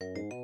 you